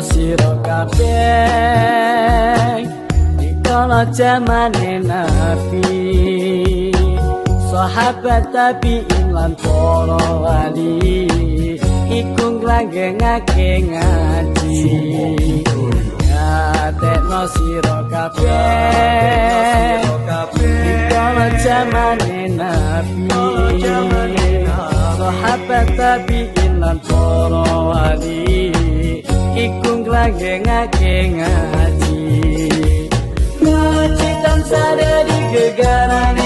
sira kabeh. Dikala jamane nabi sahabat tapi lan para wali iku nglangengake ngaji. Tekno sira kabeh. Dikala jamane nabi sahabat tapi lan para wali iku nglangengake ngaji ngaji tan sadari gegarane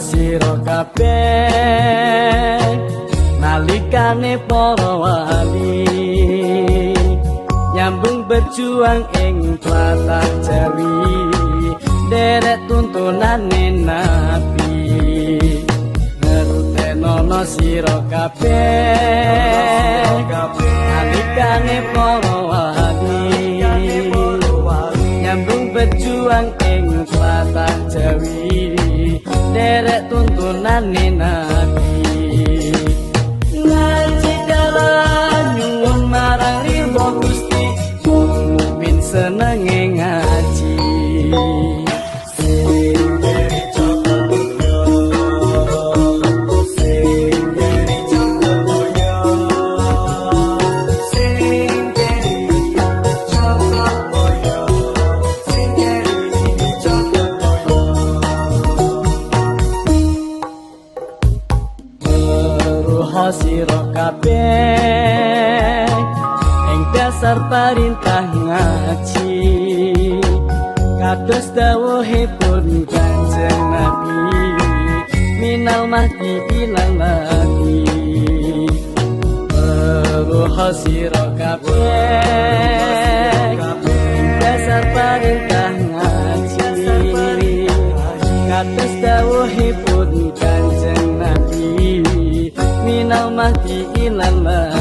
sira kabeh nalikane para wali. Nyambung berjuang ing tlatah Jawi derek tuntunane nabi. Ngertenono sira kabeh nalikane para wali. Nyambung berjuang ing tlatah Jawi derek tuntunane nabi sira kabeh. Ing dasar perintah ngaji kados dawuhipun kanjeng Nabi minal mahdi ilal mahdi Ruha sira minal mahdi